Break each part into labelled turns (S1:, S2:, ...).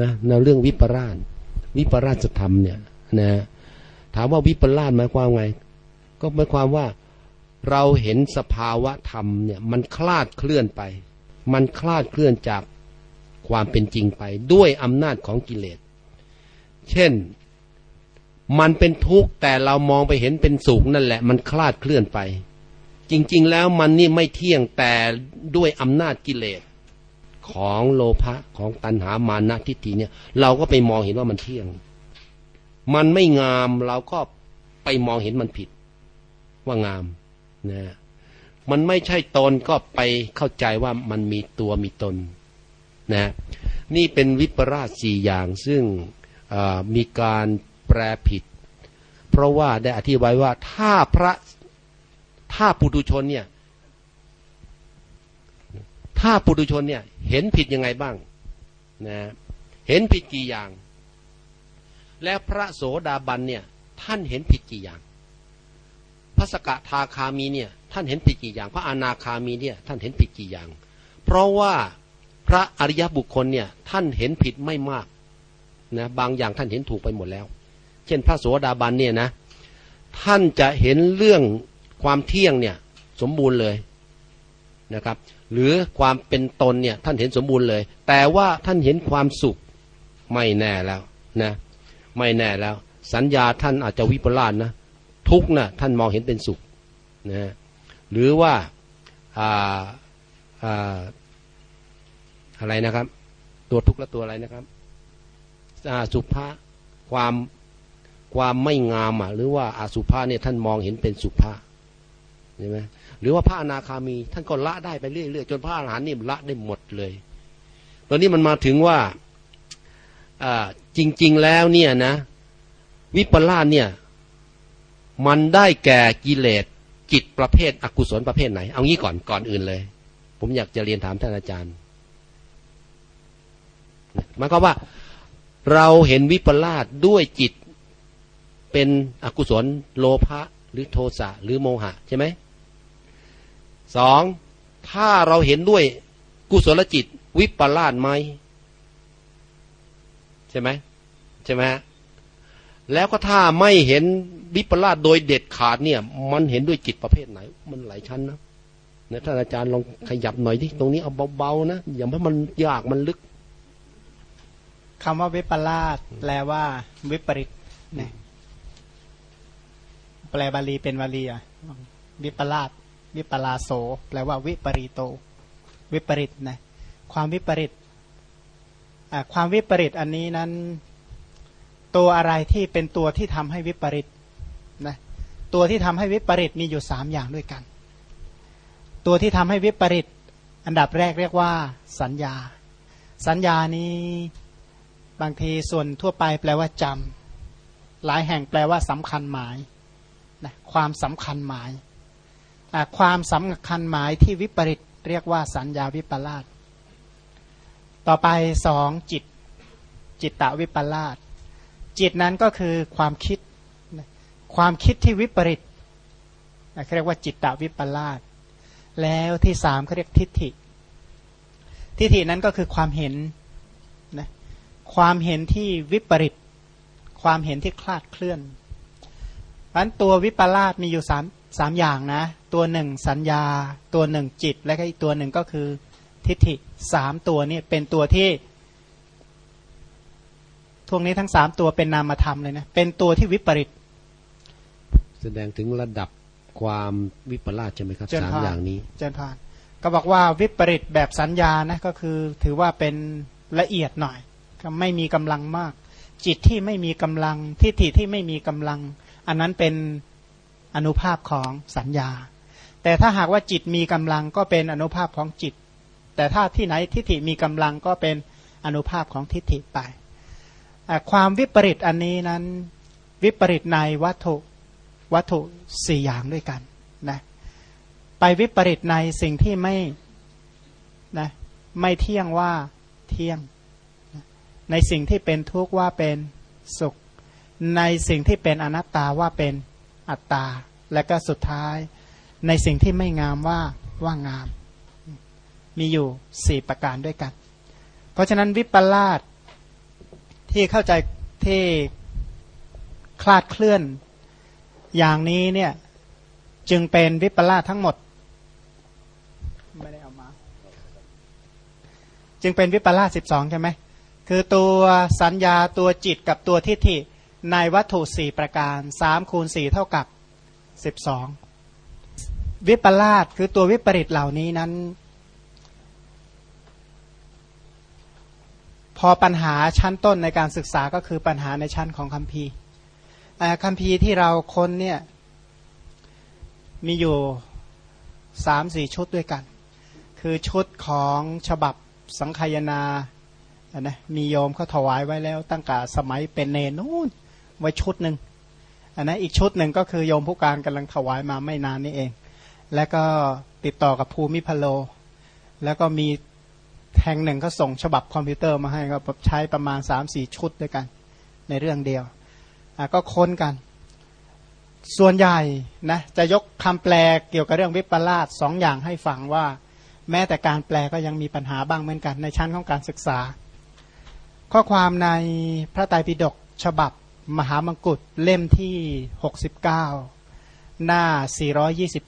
S1: นะในเรื่องวิปราช วิปราชธรรมเนี่ยนะถามว่าวิปราชหมายความไง ก็หมายความว่าเราเห็นสภาวะธรรมเนี่ยมันคลาดเคลื่อนไป มันคลาดเคลื่อนจากความเป็นจริงไปด้วยอำนาจของกิเลส เช่น มันเป็นทุกข์แต่เรามองไปเห็นเป็นสุขนั่นแหละ มันคลาดเคลื่อนไป จริง ๆ แล้วมันนี่ไม่เที่ยงแต่ด้วยอำนาจกิเลส ของโลภะของตัณหามานะทิฏฐิเนี่ย เราก็ไปมองเห็นว่ามันเที่ยง มันไม่งามเราก็ไปมองเห็นมันผิด ว่างามนะมันไม่ใช่ตนก็ไปเข้าใจว่ามันมีตัวมีตนนะนี่เป็นวิปราชสี่อย่างซึ่งมีการแปลผิด เพราะว่าได้อธิบายว่าถ้าพระถ้าปุถุชนเนี่ย ถ้าปุถุชนเนี่ย เห็นผิดยังไงบ้างนะเห็นผิดกี่อย่าง และพระโสดาบันเนี่ย ท่านเห็นผิดกี่อย่างพระสกทาคามีเนี่ย ท่านเห็นผิดกี่อย่าง พระอนาคามีเนี่ย ท่านเห็นผิดกี่อย่าง เพราะว่าพระอริยบุคคลเนี่ย ท่านเห็นผิดไม่มากนะบางอย่างท่านเห็นถูกไปหมดแล้ว เช่น พระโสดาบันเนี่ยนะ ท่านจะเห็นเรื่องความเที่ยงเนี่ย สมบูรณ์เลยนะครับ หรือความเป็นตนเนี่ยท่านเห็นสมบูรณ์เลย แต่ว่าท่านเห็นความสุขไม่แน่แล้วนะไม่แน่แล้ว สัญญาท่านอาจจะวิปลาสนะทุกนะท่านมองเห็นเป็นสุขนะหรือว่าอ่าอ่าอะไรนะครับ ตัวทุกข์และตัวอะไรนะครับสุภาความความไม่งามอะหรือว่าอาสุภาเนี่ยท่านมองเห็นเป็นสุภา ใช่ไหมหรือว่าพระอนาคามี ท่านก็ละได้ไปเรื่อยๆจนพระอรหันต์นี่ละได้หมดเลยตอนนี้มันมาถึงว่าจริง ๆแล้วเนี่ยนะ วิปลาสเนี่ย มันได้แก่กิเลสจิตประเภทอกุศลประเภทไหน เอางี้ก่อนก่อนอื่นเลย ผมอยากจะเรียนถามท่านอาจารย์หมายความว่าเราเห็นวิปลาสด้วยจิตเป็นอกุศลโลภะหรือโทสะหรือโมหะใช่ไหม สองถ้าเราเห็นด้วยกุศลจิตวิปลาสไหมใช่ไหมใช่ไหมแล้วก็ถ้าไม่เห็นวิปลาสโดยเด็ดขาดเนี่ย มันเห็นด้วยจิตประเภทไหน มันหลายชั้นนะนะท่านอาจารย์ลองขยับหน่อยที่ตรงนี้เอาเบาๆนะอย่าให้มันยากมันลึก
S2: คำว่าวิปลาสแปลว่า วิปริตแปลบาลีเป็นบาลีอะวิปลาส วิปลาโสแปลว่าวิปริโต วิปริตนะความวิปริตความวิปริตอันนี้นั้น ตัวอะไรที่เป็นตัวที่ทำให้วิปริตนะตัวที่ทำให้วิปริตมีอยู่สามอย่างด้วยกัน ตัวที่ทำให้วิปริตอันดับแรกเรียกว่า สัญญา สัญญานี้บางทีส่วนทั่วไปแปลว่าจำหลายแห่งแปลว่าสำคัญหมายนะความสำคัญหมาย ความสำคัญหมายที่วิปริตเรียกว่าสัญญาวิปลาสต่อไปสองจิต จิตตวิปลาสจิตนั้นก็คือความคิด ความคิดที่วิปริตเรียกว่าจิตตวิปลาสแล้วที่สามเขาเรียกทิฏฐิ ทิฏฐินั้นก็คือความเห็นนะความเห็นที่วิปริต ความเห็นที่คลาดเคลื่อนพันตัววิปลาสมีอยู่สาม สามอย่างนะ ตัวหนึ่งสัญญา ตัวหนึ่งจิต และก็อีกตัวหนึ่งก็คือทิฏฐิสามตัวนี้เป็นตัวที่ทวงนี้ทั้งสามตัวเป็นนามธรรมเลยนะ เป็นตัวที่วิปริต
S1: แสดงถึงระดับความวิปลาสใช่ไหมครับสามอย่างนี้
S2: เจนพานก็บอกว่าวิปริตแบบสัญญานะก็คือถือว่าเป็นละเอียดหน่อย ก็ไม่มีกำลังมาก จิตที่ไม่มีกำลังทิฏฐิที่ไม่มีกำลัง อันนั้นเป็น อนุภาพของสัญญา แต่ถ้าหากว่าจิตมีกำลังก็เป็นอนุภาพของจิต แต่ถ้าที่ไหนทิฏฐิมีกำลังก็เป็นอนุภาพของทิฏฐิไป ความวิปริตอันนี้นั้นวิปริตในวัตถุวัตถุสี่อย่างด้วยกันนะไปวิปริตในสิ่งที่ไม่นะไม่เที่ยงว่าเที่ยง ในสิ่งที่เป็นทุกข์ว่าเป็นสุข ในสิ่งที่เป็นอนัตตาว่าเป็น อัตตา และก็สุดท้ายในสิ่งที่ไม่งามว่าว่างาม มีอยู่สี่ประการด้วยกัน เพราะฉะนั้นวิปลาสที่เข้าใจที่คลาดเคลื่อนอย่างนี้เนี่ยจึงเป็นวิปลาสทั้งหมดไม่ได้เอามา จึงเป็นวิปลาสสิบสองใช่ไหมคือตัวสัญญาตัวจิตกับตัวทิฏฐิ ในวัตถุสี่ประการสามคูณสี่เท่ากับสิบสองวิปลาสคือตัววิปริตเหล่านี้นั้น พอปัญหาชั้นต้นในการศึกษาก็คือปัญหาในชั้นของคัมภีร์คัมภีร์ที่เราค้นเนี่ยมีอยู่สามสี่ชุดด้วยกัน คือชุดของฉบับสังคายนานะมีโยมเขาถวายไว้แล้วตั้งแต่สมัยเป็นเนนู่น ไว้ชุดหนึ่งอันนะอีกชุดหนึ่งก็คือโยมผู้การกำลังถวายมาไม่นานนี้เอง แล้วก็ติดต่อกับภูมิพโล แล้วก็มีแห่งหนึ่งเขาส่งฉบับคอมพิวเตอร์มาให้ก็ใช้ประมาณ 3 4 ชุดด้วยกัน ในเรื่องเดียวก็ค้นกัน ส่วนใหญ่นะจะยกคำแปลเกี่ยวกับเรื่องวิปลาสสองอย่างให้ฟังว่า แม้แต่การแปลก็ยังมีปัญหาบ้างเหมือนกัน ในชั้นของการศึกษา ข้อความในพระไตรปิฎกฉบับ มหามังกุฏเล่มที่ 69 หน้า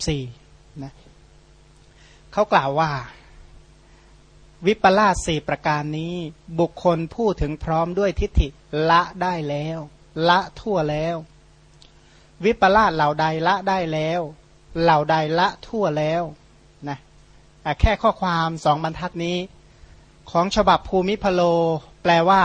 S2: 424นะเขากล่าวว่า วิปลาสสี่ประการนี้บุคคลผู้ถึงพร้อมด้วยทิฏฐิละได้แล้ว ละทั่วแล้ว วิปลาสเหล่าใดละได้แล้ว เหล่าใดละทั่วแล้วนะแค่ข้อความสองบรรทัดนี้ ของฉบับภูมิพโล แปลว่า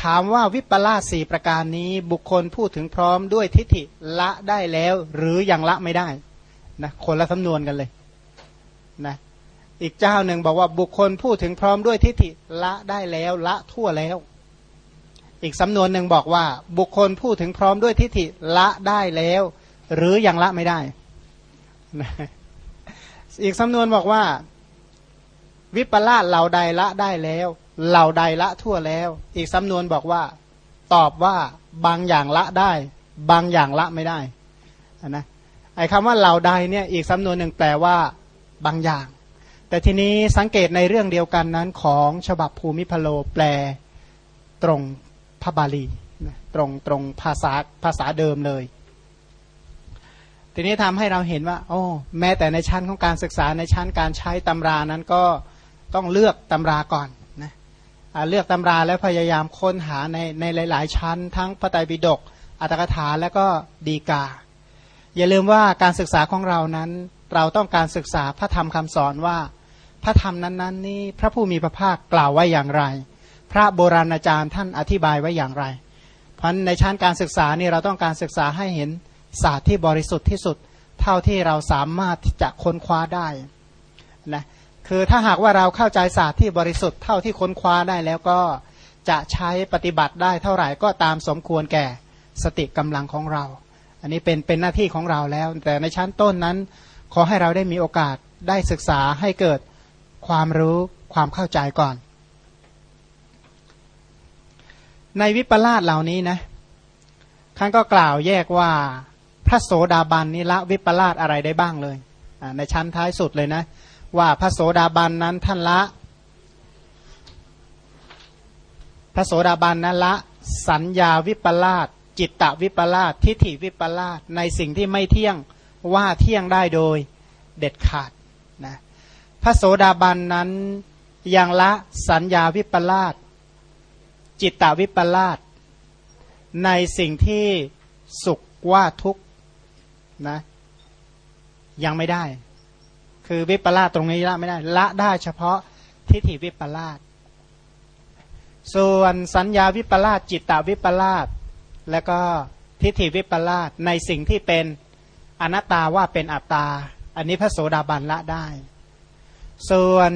S2: ถามว่าวิปลาสสี่ประการนี้บุคคลพูดถึงพร้อมด้วยทิฏฐิละได้แล้ว หรือยังละไม่ได้นะคนละสำนวนกันเลยนะอีกเจ้าหนึ่งบอกว่าบุคคลพูดถึงพร้อมด้วยทิฏฐิละได้แล้วละทั่วแล้ว อีกสำนวนหนึ่งบอกว่า บุคคลพูดถึงพร้อมด้วยทิฏฐิละได้แล้ว หรือยังละไม่ได้อีกสำนวนบอกว่า วิปลาสเหล่าใดละได้แล้ว เหล่าใดละทั่วแล้ว อีกสำนวนบอกว่า ตอบว่าบางอย่างละได้ บางอย่างละไม่ได้นะไอ้คำว่าเหล่าใดเนี่ยอีกสำนวนหนึ่งแปลว่า บางอย่าง แต่ทีนี้สังเกตในเรื่องเดียวกันนั้นของฉบับภูมิพโลแปลตรงพระบาลีตรงตรงภาษาภาษาเดิมเลย ทีนี้ทำให้เราเห็นว่าโอ้แม้แต่ในชั้นของการศึกษาในชั้นการใช้ตำรานั้นก็ต้องเลือกตำราก่อน เลือกตำราแล้วพยายามค้นหาในในหลาย ๆ ชั้น ทั้งพระไตรปิฎกอัตถกถาและก็ดีกา อย่าลืมว่าการศึกษาของเรานั้น เราต้องการศึกษาพระธรรมคำสอนว่า พระธรรมนั้น ๆ นี่พระผู้มีพระภาคกล่าวไว้อย่างไร พระโบราณอาจารย์ท่านอธิบายไว้อย่างไร เพราะในชั้นการศึกษานี่เราต้องการศึกษาให้เห็นศาสตร์ที่บริสุทธิ์ที่สุด เท่าที่เราสามารถจะค้นคว้าได้นะ คือถ้าหากว่าเราเข้าใจศาสตร์ที่บริสุทธิ์เท่าที่ค้นคว้าได้แล้วก็จะใช้ปฏิบัติได้เท่าไหร่ก็ตามสมควรแก่สติกำลังของเรา อันนี้เป็นเป็นหน้าที่ของเราแล้ว แต่ในชั้นต้นนั้น ขอให้เราได้มีโอกาสได้ศึกษาให้เกิดความรู้ความเข้าใจก่อน ในวิปลาสเหล่านี้นะท่านก็กล่าวแยกว่าพระโสดาบันนี้ละวิปลาสอะไรได้บ้างเลยในชั้นท้ายสุดเลยนะ ว่าพระโสดาบันนั้นท่านละ พระโสดาบันนั้นละ สัญญาวิปลาสจิตตวิปลาสทิฏฐิวิปลาสในสิ่งที่ไม่เที่ยงว่าเที่ยงได้โดยเด็ดขาดนะพระโสดาบันนั้นยังละสัญญาวิปลาสจิตตวิปลาสในสิ่งที่สุขว่าทุกนะยังไม่ได้ คือวิปลาสตรงนี้ละไม่ได้ ละได้เฉพาะทิฏฐิวิปลาสส่วนสัญญาวิปลาสจิตตวิปลาสแล้วก็ทิฏฐิวิปลาสในสิ่งที่เป็นอนัตตาว่าเป็นอัตตา อันนี้พระโสดาบันละได้ ส่วน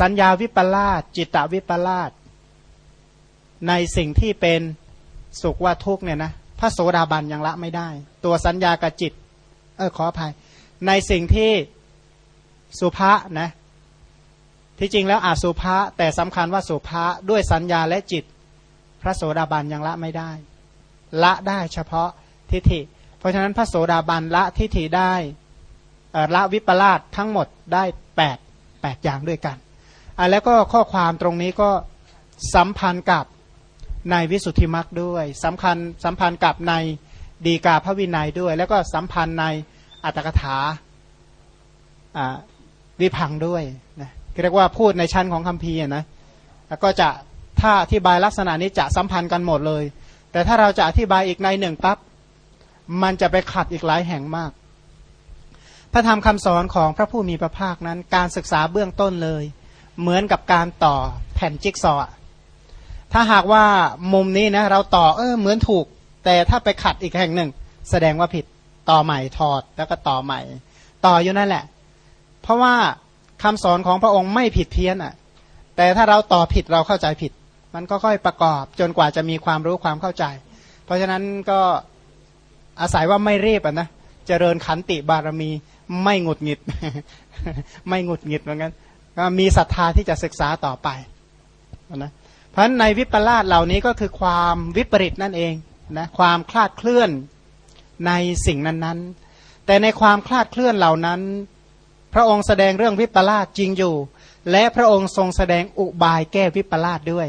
S2: สัญญาวิปลาสจิตตวิปลาสในสิ่งที่เป็นสุขว่าทุกเนี่ยนะพระโสดาบันยังละไม่ได้ ตัวสัญญากับจิต เออขออภัย ในสิ่งที่สุภาษนะที่จริงแล้วอาสุภาแต่สำคัญว่าสุภาด้วยสัญญาและจิต พระโสดาบันยังละไม่ได้ ละได้เฉพาะทิฏฐิ เพราะฉะนั้นพระโสดาบันละทิฏฐิได้ละวิปลาสทั้งหมดได้แปดแปดอย่างด้วยกันอะแล้วก็ข้อความตรงนี้ก็สัมพันธ์กับในวิสุทธิมรรคด้วยสำคัญสัมพันธ์กับในดีกาพระวินัยด้วย แล้วก็สัมพันธ์ใน อัตถกถาวิพังด้วยนะเรียกว่าพูดในชั้นของคำพีนะแล้วก็จะถ้าอธิบายลักษณะนี้จะสัมพันธ์กันหมดเลย แต่ถ้าเราจะอธิบายอีกในหนึ่งปั๊บมันจะไปขัดอีกหลายแห่งมาก พระธรรมคำสอนของพระผู้มีพระภาคนั้นการศึกษาเบื้องต้นเลย เหมือนกับการต่อแผ่นจิ๊กซอว์ถ้าหากว่ามุมนี้นะเราต่อเออเหมือนถูก แต่ถ้าไปขัดอีกแห่งหนึ่ง แสดงว่าผิด ต่อใหม่ถอดแล้วก็ต่อใหม่ ต่ออยู่นั่นแหละ เพราะว่าคำสอนของพระองค์ไม่ผิดเพี้ยนอะ แต่ถ้าเราต่อผิดเราเข้าใจผิด มันก็ค่อยประกอบจนกว่าจะมีความรู้ความเข้าใจ เพราะฉะนั้นก็อาศัยว่าไม่รีบอะนะเจริญขันติบารมีไม่หงุดหงิด ไม่หงุดหงิดเหมือนกันก็มีศรัทธาที่จะศึกษาต่อไปนะเพราะในวิปลาสเหล่านี้ก็คือความวิปริตนั่นเองนะความคลาดเคลื่อน ในสิ่งนั้นๆ แต่ในความคลาดเคลื่อนเหล่านั้น พระองค์แสดงเรื่องวิปลาสจริงอยู่ และพระองค์ทรงแสดงอุบายแก้วิปลาสด้วย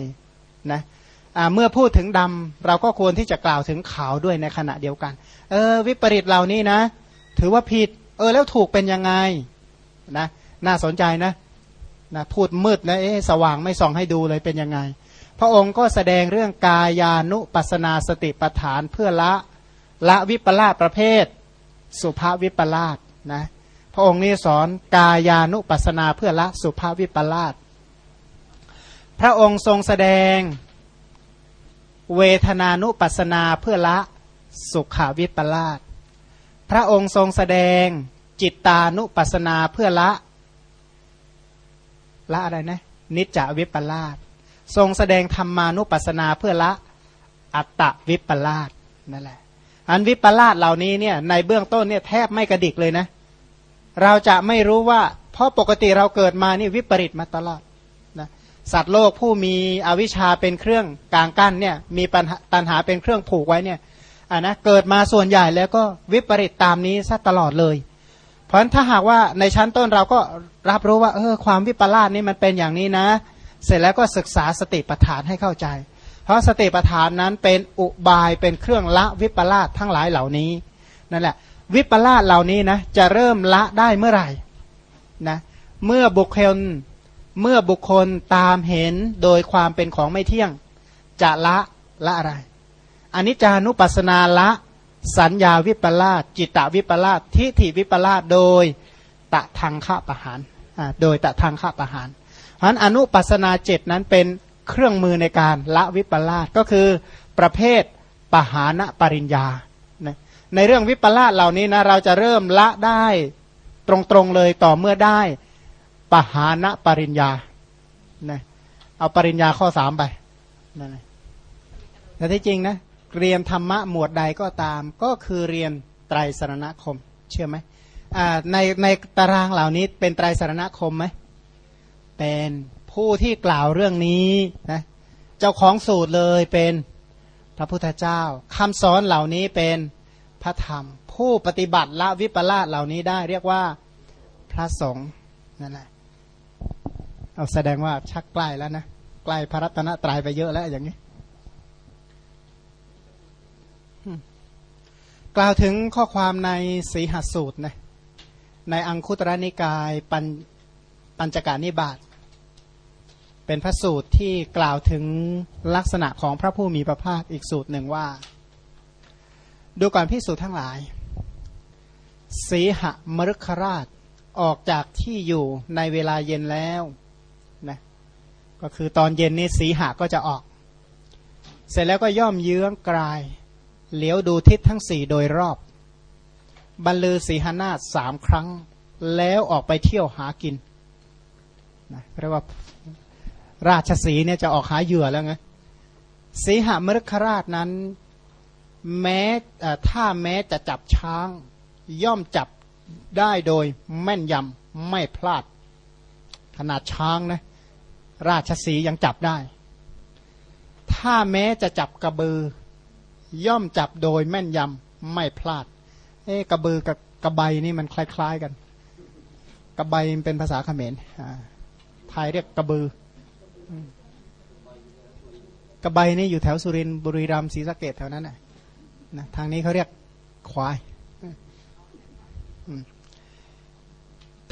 S2: นะเมื่อพูดถึงดำเราก็ควรที่จะกล่าวถึงขาวด้วยในขณะเดียวกัน เออ วิปริตเหล่านี้นะ ถือว่าผิด เออแล้วถูกเป็นยังไงนะน่าสนใจนะนะพูดมืดนะเอ๊สว่างไม่ส่องให้ดูเลยเป็นยังไง พระองค์ก็แสดงเรื่องกายานุปัสนาสติปฐานเพื่อละ ละวิปลาสประเภท สุภาวิปลาสนะพระองค์นี้สอนกายานุปัสนาเพื่อละสุภาวิปลาสพระองค์ทรงแสดงเวทนานุปัสนาเพื่อละสุขาวิปลาสพระองค์ทรงแสดงจิตตานุปัสนาเพื่อละ ละอะไรนะ นิจจวิปลาสทรงแสดงธรรมานุปัสนาเพื่อละ อัตตวิปลาสนั่นแหละ อันวิปลาสเหล่านี้เนี่ยในเบื้องต้นเนี่ยแทบไม่กระดิกเลยนะ เราจะไม่รู้ว่า เพราะปกติเราเกิดมานี่วิปริตมาตลอดนะสัตว์โลกผู้มีอวิชชาเป็นเครื่องกลางกั้นเนี่ยมีปัญหาเป็นเครื่องผูกไว้เนี่ยอ่านะเกิดมาส่วนใหญ่แล้วก็วิปริตตามนี้ซะตลอดเลย เพราะฉะนั้นถ้าหากว่าในชั้นต้นเราก็รับรู้ว่าเออความวิปลาสนี่มันเป็นอย่างนี้นะ เสร็จแล้วก็ศึกษาสติปัฏฐานให้เข้าใจ เพราะสติปัฏฐานนั้นเป็นอุบายเป็นเครื่องละวิปลาสทั้งหลายเหล่านี้นั่นแหละ วิปลาสเหล่านี้นะจะเริ่มละได้เมื่อไหร่นะเมื่อบุคคลเมื่อบุคคลตามเห็นโดยความเป็นของไม่เที่ยง จะละละอะไรอันนี้จานุปัสนาละ สัญญาวิปลาสจิตตวิปลาสทิฏฐิวิปลาสโดยตะทางฆะประหารโดยตะทางฆะประหารเพราะนั้นอนุปัสนาเจ็ดนั้นเป็น เครื่องมือในการละวิปลาสก็คือประเภทปหานะปริญญา ในเรื่องวิปลาสเหล่านี้นะเราจะเริ่มละได้ตรงๆเลยต่อเมื่อได้ปหานะปริญญานะเอาปริญญาข้อสามไปนั่นแต่ที่จริงนะเรียนธรรมะหมวดใดก็ตาม ก็คือเรียนไตรสรณคม เชื่อไหมในในตารางเหล่านี้เป็นไตรสรณคมไหมเป็น ผู้ที่กล่าวเรื่องนี้นะเจ้าของสูตรเลยเป็นพระพุทธเจ้าคำสอนเหล่านี้เป็นพระธรรม ผู้ปฏิบัติละวิปลาสเหล่านี้ได้เรียกว่าพระสงฆ์นั่นแหละเอาแสดงว่าชักใกล้แล้วนะใกล้พระรัตนตรัยไปเยอะแล้วอย่างนี้กล่าวถึงข้อความในสีหสูตรนะในอังคุตรนิกายปัญปัญจการนิบาต เป็นพระสูตรที่กล่าวถึงลักษณะของพระผู้มีพระภาคอีกสูตรหนึ่งว่า ดูก่อนพิสูจน์ทั้งหลาย สีหมรุคราชออกจากที่อยู่ในเวลาเย็นแล้วนะก็คือตอนเย็นนี้สีหะก็จะออก เสร็จแล้วก็ย่อมเยื้องกลายเหลียวดูทิศทั้งสี่โดยรอบ บรรลือสีหนาฏสามครั้ง แล้วออกไปเที่ยวหากินนะเรียกว่า ราชสีเนี่ยจะออกหาเหยื่อแล้วไงสีหมฤคราชนั้น แม้ถ้าแม้จะจับช้าง ย่อมจับได้โดยแม่นยำไม่พลาด ขนาดช้างนะราชสียังจับได้ ถ้าแม้จะจับกระบือย่อมจับโดยแม่นยำไม่พลาด เอ๊กระบือกับกระใบนี่มันคล้าย ๆกัน กระใบเป็นภาษาเขมรไทยเรียกกระบือ กระใบนี่อยู่แถวสุรินทร์บุรีรัมย์ศรีสะเกดแถวนั้นน่ะนะทางนี้เขาเรียกควาย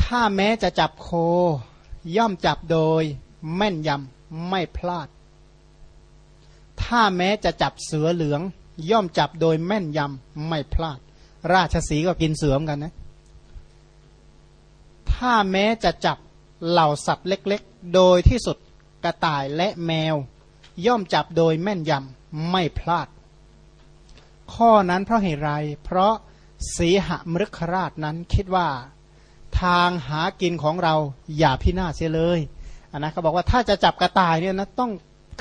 S2: ถ้าแม้จะจับโค ย่อมจับโดย แม่นยำไม่พลาด ถ้าแม้จะจับเสือเหลือง ย่อมจับโดยแม่นยำไม่พลาด ราชสีก็กินเสือมกันนะ ถ้าแม้จะจับเหล่าสัตว์เล็ก ๆ โดยที่สุด กระต่ายและแมว ย่อมจับโดยแม่นยำไม่พลาด ข้อนั้นเพราะเหตุไร เพราะสีหมฤคราชนั้นคิดว่า ทางหากินของเราอย่าพินาศเสียเลยนนะเขาบอกว่าถ้าจะจับกระต่ายเนี่ยนะต้อง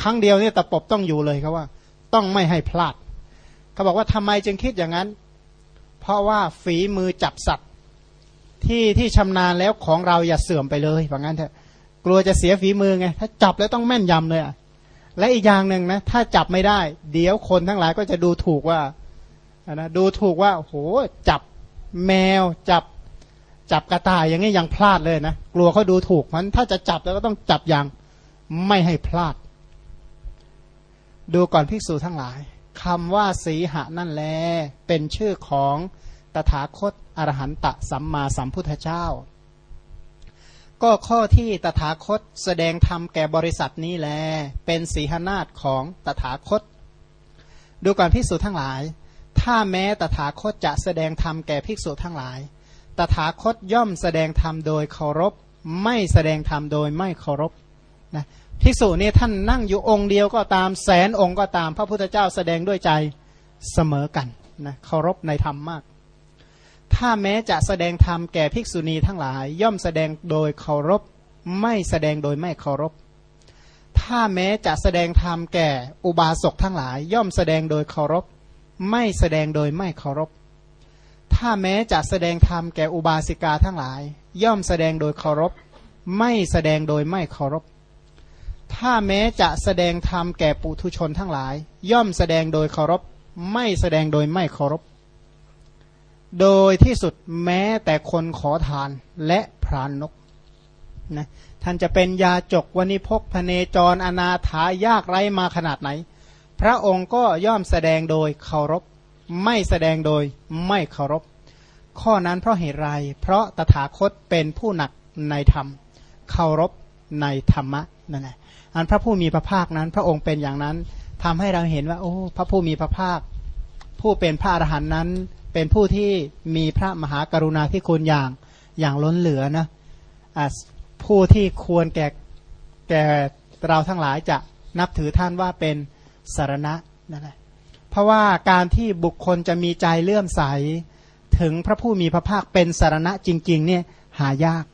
S2: ครั้งเดียวเนี่ยตะปบต้องอยู่เลยเขาว่า ต้องไม่ให้พลาดเขาบอกว่าทำไมจึงคิดอย่างนั้น เพราะว่าฝีมือจับสัตว์ที่ที่ชำนาญแล้วของเราอย่าเสื่อมไปเลยว่างั้นเถอะ กลัวจะเสียฝีมือไง ถ้าจับแล้วต้องแม่นยำเลยอะ และอีกอย่างหนึ่งนะ ถ้าจับไม่ได้ เดี๋ยวคนทั้งหลายก็จะดูถูกว่านะดูถูกว่าโหจับแมวจับจับกระต่ายอย่างนี้ยังพลาดเลยนะ กลัวเขาดูถูกมันถ้าจะจับแล้วก็ต้องจับอย่างไม่ให้พลาด ดูก่อนภิกษุทั้งหลายคำว่าสีหะนั่นแล เป็นชื่อของตถาคตอรหันตสัมมาสัมพุทธเจ้า ก็ข้อที่ตถาคตแสดงธรรมแก่บริษัทนี้แล เป็นสีหนาฏของตถาคต ดูก่อนภิกษุทั้งหลาย ถ้าแม้ตถาคตจะแสดงธรรมแก่ภิกษุทั้งหลาย ตถาคตย่อมแสดงธรรมโดยเคารพ ไม่แสดงธรรมโดยไม่เคารพนะภิกษุนี่ท่านนั่งอยู่องค์เดียวก็ตามแสนองค์ก็ตาม พระพุทธเจ้าแสดงด้วยใจเสมอกันนะเคารพในธรรมมาก ถ้าแม้จะแสดงธรรมแก่ภิกษุณีทั้งหลาย ย่อมแสดงโดยเคารพ ไม่แสดงโดยไม่เคารพ ถ้าแม้จะแสดงธรรมแก่อุบาสกทั้งหลาย ย่อมแสดงโดยเคารพ ไม่แสดงโดยไม่เคารพ ถ้าแม้จะแสดงธรรมแก่อุบาสิกาทั้งหลาย ย่อมแสดงโดยเคารพ ไม่แสดงโดยไม่เคารพ ถ้าแม้จะแสดงธรรมแก่ปุถุชนทั้งหลาย ย่อมแสดงโดยเคารพ ไม่แสดงโดยไม่เคารพ โดยที่สุดแม้แต่คนขอทานและพรานนกนะท่านจะเป็นยาจกวณิพกพเนจรอนาถายากไรมาขนาดไหน พระองค์ก็ย่อมแสดงโดยเคารพ ไม่แสดงโดยไม่เคารพ ข้อนั้นเพราะเหตุไร เพราะตถาคตเป็นผู้หนักในธรรม เคารพในธรรมะนั่นแหละอันพระผู้มีพระภาคนั้น พระองค์เป็นอย่างนั้นทำให้เราเห็นว่า โอ้ พระผู้มีพระภาค ผู้เป็นพระอรหันต์นั้น เป็นผู้ที่มีพระมหากรุณาธิคุณอย่างอย่างล้นเหลือนะะผู้ที่ควรแก่แก่เราทั้งหลายจะนับถือท่านว่าเป็นสารณะนั่นแหละเพราะว่าการที่บุคคลจะมีใจเลื่อมใสถึงพระผู้มีพระภาคเป็นสารณะจริงๆเนี่ยหายาก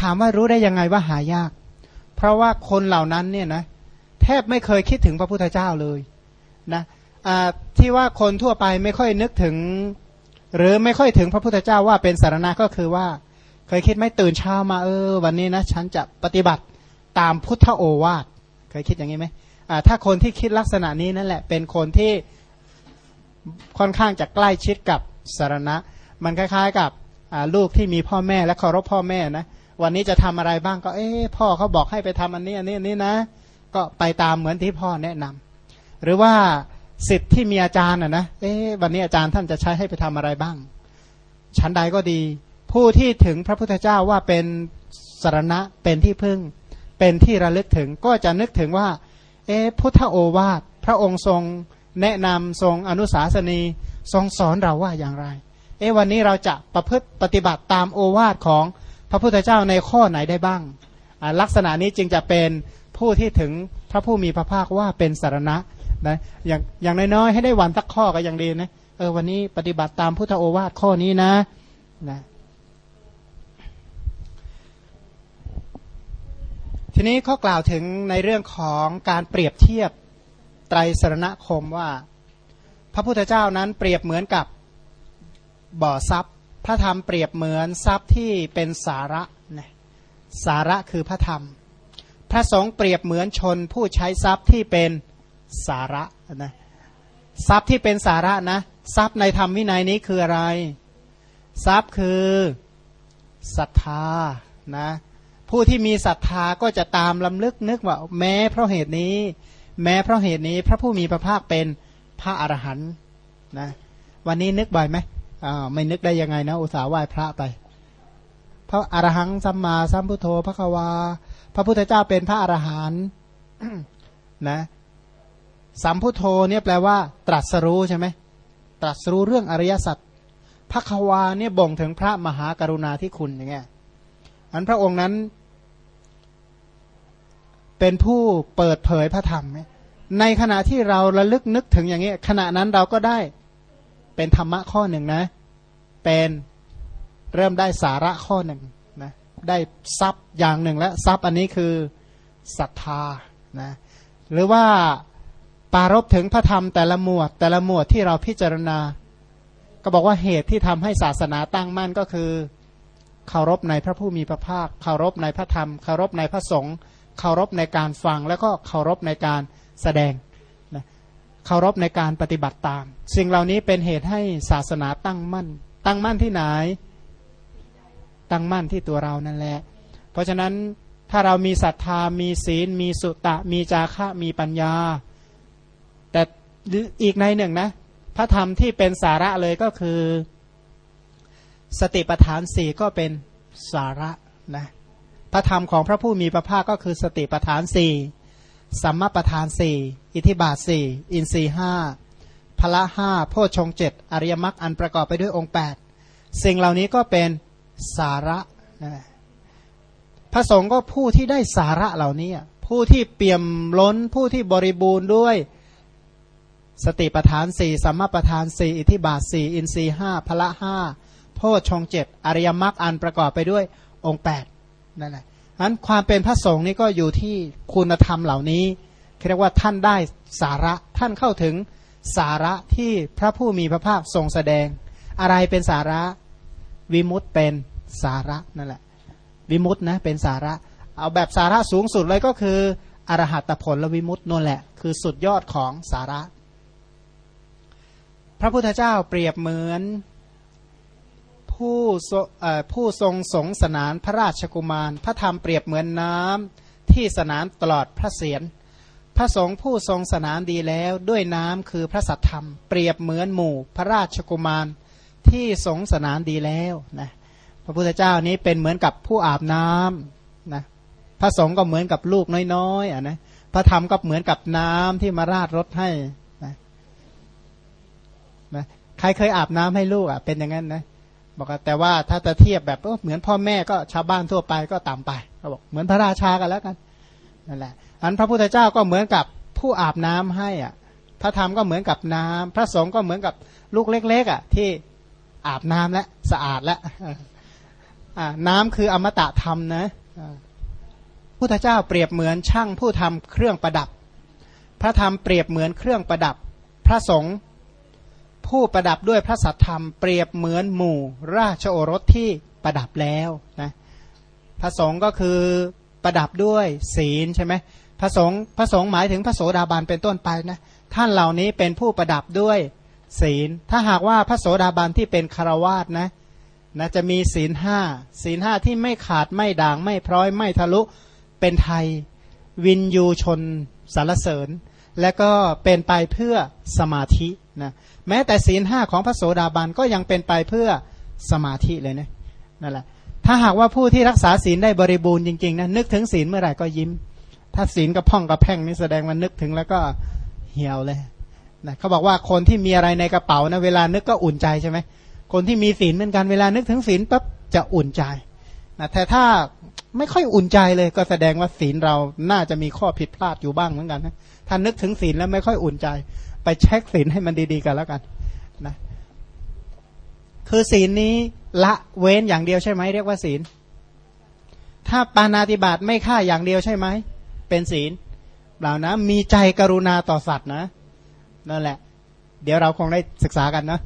S2: ถามว่ารู้ได้ยังไงว่าหายาก เพราะว่าคนเหล่านั้นเนี่ยนะแทบไม่เคยคิดถึงพระพุทธเจ้าเลยนะ ที่ว่าคนทั่วไปไม่ค่อยนึกถึง หรือไม่ค่อยถึงพระพุทธเจ้าว่าเป็นสารณะก็คือว่า เคยคิดไหมตื่นเช้ามาเออ วันนี้นะฉันจะปฏิบัติตามพุทธโอวาทเคยคิดอย่างนี้ไหมถ้าคนที่คิดลักษณะนี้นั่นแหละ เป็นคนที่ค่อนข้างจะใกล้ชิดกับสารณะ มันคล้ายๆกับลูกที่มีพ่อแม่และเคารพพ่อแม่นะวันนี้จะทำอะไรบ้างก็เอ๊พ่อเขาบอกให้ไปทำอันนี้อันนี้อันนี้นะ ก็ไปตามเหมือนที่พ่อแนะนำหรือว่า สิทธิ์ที่มีอาจารย์อะนะเอ๊ะวันนี้อาจารย์ท่านจะใช้ให้ไปทำอะไรบ้าง ชั้นใดก็ดี ผู้ที่ถึงพระพุทธเจ้าว่าเป็นสารณะเป็นที่พึ่ง เป็นที่ระลึกถึงก็จะนึกถึงว่า เอ๊ะพุทธโอวาทพระองค์ทรงแนะนำทรงอนุสาสนีทรงสอนเราว่าอย่างไร เอ๊ะวันนี้เราจะประพฤติปฏิบัติตามโอวาทของพระพุทธเจ้าในข้อไหนได้บ้าง ลักษณะนี้จึงจะเป็นผู้ที่ถึงพระผู้มีพระภาคว่าเป็นสารณะ นะอย่างอย่างน้อยๆให้ได้วันสักข้อก็ยังดีนะเออวันนี้ปฏิบัติตามพุทธโอวาทข้อนี้นะนะ ทีนี้เขากล่าวถึงในเรื่องของการเปรียบเทียบไตรสรณคมว่า พระพุทธเจ้านั้นเปรียบเหมือนกับบ่อทรัพย์ พระธรรมเปรียบเหมือนทรัพย์ที่เป็นสาระนะสาระคือพระธรรม พระสงฆ์เปรียบเหมือนชนผู้ใช้ทรัพย์ที่เป็น สาระนะทรัพย์ที่เป็นสาระนะ ทรัพย์ในธรรมวินัยนี้คืออะไร ทรัพย์คือศรัทธานะผู้ที่มีศรัทธาก็จะตามลำลึกนึกว่า แม้เพราะเหตุนี้ แม้เพราะเหตุนี้พระผู้มีพระภาคเป็นพระอรหันต์นะวันนี้นึกบ่อยไหมอ่าไม่นึกได้ยังไงนะ อุตส่าห์ไหว้พระไปพระอรหังสัมมาสัมพุทโธพระควา พระพุทธเจ้าเป็นพระอรหันต์นะ สัมพุทโธเนี่ยแปลว่า ตรัสรู้ใช่ไหมตรัสรู้เรื่องอริยสัจพระควาเนี่ยบ่งถึงพระมหากรุณาธิคุณอย่างเงี้ยอันพระองค์นั้น เป็นผู้เปิดเผยพระธรรมในขณะที่เราระลึกนึกถึงอย่างนี้ยขณะนั้นเราก็ได้เป็นธรรมะข้อหนึ่งนะ เป็นเริ่มได้สาระข้อหนึ่งนะได้ทรัพย์อย่างหนึ่งแล้วทรัพย์อันนี้คือศรัทธานะหรือว่า ปารบถึงพระธรรมแต่ละหมวด แต่ละหมวดที่เราพิจารณา ก็บอกว่าเหตุที่ทำให้ศาสนาตั้งมั่นก็คือเคารพในพระผู้มีพระภาคเคารพในพระธรรมเคารพในพระสงฆ์เคารพในการฟังแล้วก็เคารพในการแสดงเคารพในการปฏิบัติตาม สิ่งเหล่านี้เป็นเหตุให้ศาสนาตั้งมั่น ตั้งมั่นที่ไหน ตั้งมั่นที่ตัวเรานั่นแหละ เพราะฉะนั้นถ้าเรามีศรัทธามีศีล มีสุตะ มีจาคะมีปัญญา แต่อีกในหนึ่งนะ พระธรรมที่เป็นสาระเลยก็คือ สติปัฏฐานสี่ก็เป็นสาระนะพระธรรมของพระผู้มีพระภาคก็คือสติปัฏฐานสี่สัมมาปัฏฐานสี่อิทิบาทสี่อินทรีห้าพละห้าโพชงเจ็ดอริยมรรคอันประกอบไปด้วยองค์ 8 สิ่งเหล่านี้ก็เป็นสาระนะพระสงฆ์ก็ผู้ที่ได้สาระเหล่านี้ ผู้ที่เปี่ยมล้นผู้ที่บริบูรณ์ด้วย สติปัฏฐานสี่สัมมาปัฏฐานสี่อิทิบาทสี่อินทรีห้าพละห้าโพชงเจ็ดอริยมรรคอันประกอบไปด้วยองค์8นั่นแหละนั้นความเป็นพระสงฆ์นี่ก็อยู่ที่คุณธรรมเหล่านี้เรียกว่าท่านได้สาระท่านเข้าถึงสาระที่พระผู้มีพระภาคทรงแสดง อะไรเป็นสาระวิมุตเป็นสาระนั่นแหละ วิมุตนะเป็นสาระ เอาแบบสาระสูงสุดเลยก็คืออรหัตผลและวิมุตนั่นแหละ คือสุดยอดของสาระ พระพุทธเจ้าเปรียบเหมือนผู้ผู้ทรงสงสนานพระราชกุมาร พระธรรมเปรียบเหมือนน้ำที่สนานตลอดพระเศียรพระสงฆ์ผู้ทรงสนานดีแล้วด้วยน้ำคือพระสัทธรรม เปรียบเหมือนหมู่พระราชกุมารที่สงสนานดีแล้วนะพระพุทธเจ้านี้เป็นเหมือนกับผู้อาบน้ำนะพระสงฆ์ก็เหมือนกับลูกน้อยๆอะนะพระธรรมก็เหมือนกับน้ำที่มาราดรถให้ ใครเคยอาบน้ำให้ลูกอะเป็นอย่างนั้นนะบอกแต่ว่าถ้าจะเทียบแบบเหมือนพ่อแม่ก็ชาวบ้านทั่วไปก็ต่ำไปเขาบอกเหมือนพระราชากันแล้วกันนั่นแหละอันพระพุทธเจ้าก็เหมือนกับผู้อาบน้ำให้อะพระธรรมก็เหมือนกับน้ำพระสงฆ์ก็เหมือนกับลูกเล็กๆอะที่อาบน้ำและสะอาดแล้วน้ำคืออมตะธรรมนะพุทธเจ้าเปรียบเหมือนช่างผู้ทำเครื่องประดับ พระธรรมเปรียบเหมือนเครื่องประดับ พระสงฆ์ ผู้ประดับด้วยพระสัทธรรมเปรียบเหมือนหมู่ ราชโอรสที่ประดับแล้วนะพระสงฆ์ก็คือประดับด้วยศีลใช่ไหมพระสงฆ์พระสงฆ์หมายถึงพระโสดาบันเป็นต้นไปนะท่านเหล่านี้เป็นผู้ประดับด้วยศีล ถ้าหากว่าพระโสดาบันที่เป็นคารวาสนะนะจะมีศีลห้าศีลห้าที่ไม่ขาดไม่ด่างไม่พร้อยไม่ทะลุเป็นไทยวินยูชนสารเสริญ และก็เป็นไปเพื่อสมาธินะ แม้แต่ศีลห้าของพระโสดาบันก็ยังเป็นไปเพื่อสมาธิเลยนะนั่นแหละ ถ้าหากว่าผู้ที่รักษาศีลได้บริบูรณ์จริงๆนะนึกถึงศีลเมื่อไหร่ก็ยิ้ม ถ้าศีลกระพ่องกระแพ่งนี่แสดงว่านึกถึงแล้วก็เหี่ยวเลยนะเขาบอกว่าคนที่มีอะไรในกระเป๋านะเวลานึกก็อุ่นใจใช่ไหมคนที่มีศีลเหมือนกันเวลานึกถึงศีลปั๊บจะอุ่นใจนะแต่ถ้าไม่ค่อยอุ่นใจเลยก็แสดงว่าศีลเราน่าจะมีข้อผิดพลาดอยู่บ้างเหมือนกันนะถ้านึกถึงศีลแล้วไม่ค่อยอุ่นใจ ไปเช็คศีลให้มันดีๆกันแล้วกันนะคือศีลนี้ละเว้นอย่างเดียวใช่ไหมเรียกว่าศีล ถ้าปานาติบาตไม่ฆ่าอย่างเดียวใช่ไหมเป็นศีลเปล่านะ มีใจกรุณาต่อสัตว์นะนั่นแหละ เดี๋ยวเราคงได้ศึกษากันนะ